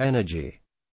energy.